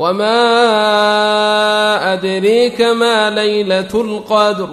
وما أدريك ما ليلة القدر